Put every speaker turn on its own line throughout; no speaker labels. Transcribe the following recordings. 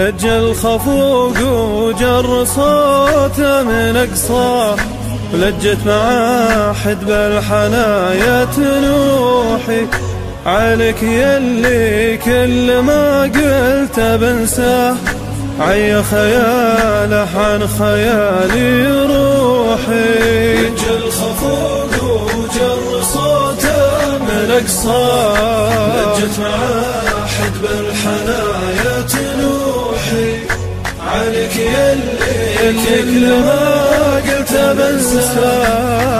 أجل خفوق وجر صوته من اقصاه ولجت مع حد بالحنايا تنوحي. عليك يلي كل ما قلت بنساه. عي خياله عن خيالي روحي.
أجل خفوق وجر صوته من
اقصاه
لجت مع حد بالحنايا عليك يلي
كل ما قلت بنسى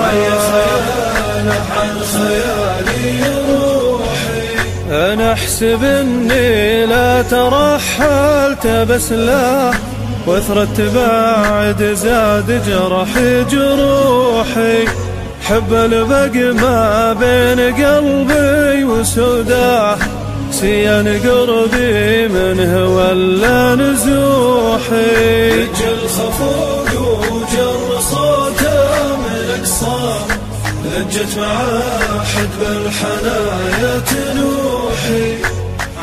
عي خياله عن خيالي روحي
أنا أحسب إني لا ترحلت بس لا وثرت بعد زاد جرحي جروحي. حب البق ما بين قلبي وسوداه. سيان قربي منه ولا نزوحي.
وجر صوته من اقصاه لجت مع حد بالحنايا تنوحي.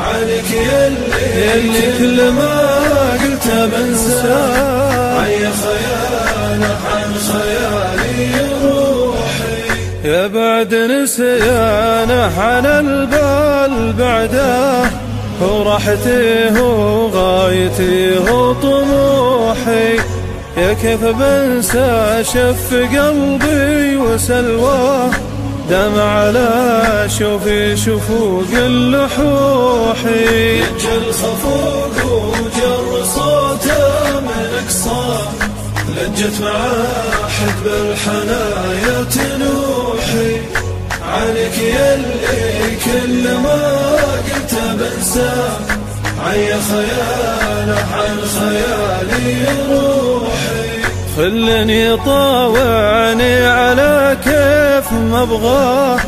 عليك يلي
يلي كل ما قلت بنسى
عي خياله عن خيالي روحي
يا بعد نسيانه عن البال بعده. وراحتي وغايتي وطموحي. يا كيف بنسى شف قلبي وسلواه دم على شوفي شفوق اللحوحي
أجل خفوق وجر صوته من اقصاه لجت مع حد بالحنايا تنوحي. عليك يلي كل ما قلت بنساه عي خياله عن خيالي روحي
خلني طاوعني على كيف ما ابغاه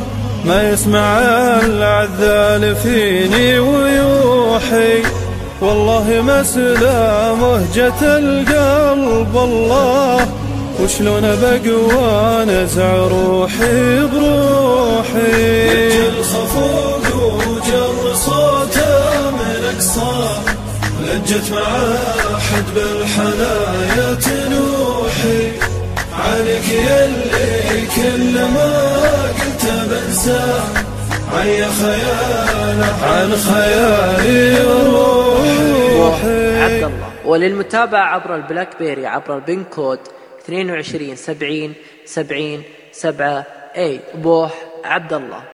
ما يسمع العذال فيني ويوحي. والله مسلا مهجة القلب الله. وشلون بقوى نزع روحي بروحي.
أجل خفوق وجر صوته من اقصاه لجت مع حد بالحنايا كل ما قلت بنساه عي خياله
عن خيالي روحي
عبد الله. وللمتابعة عبر ال BlackBerry عبر ال PIN code 22 70 70 7 اي بوح عبد الله.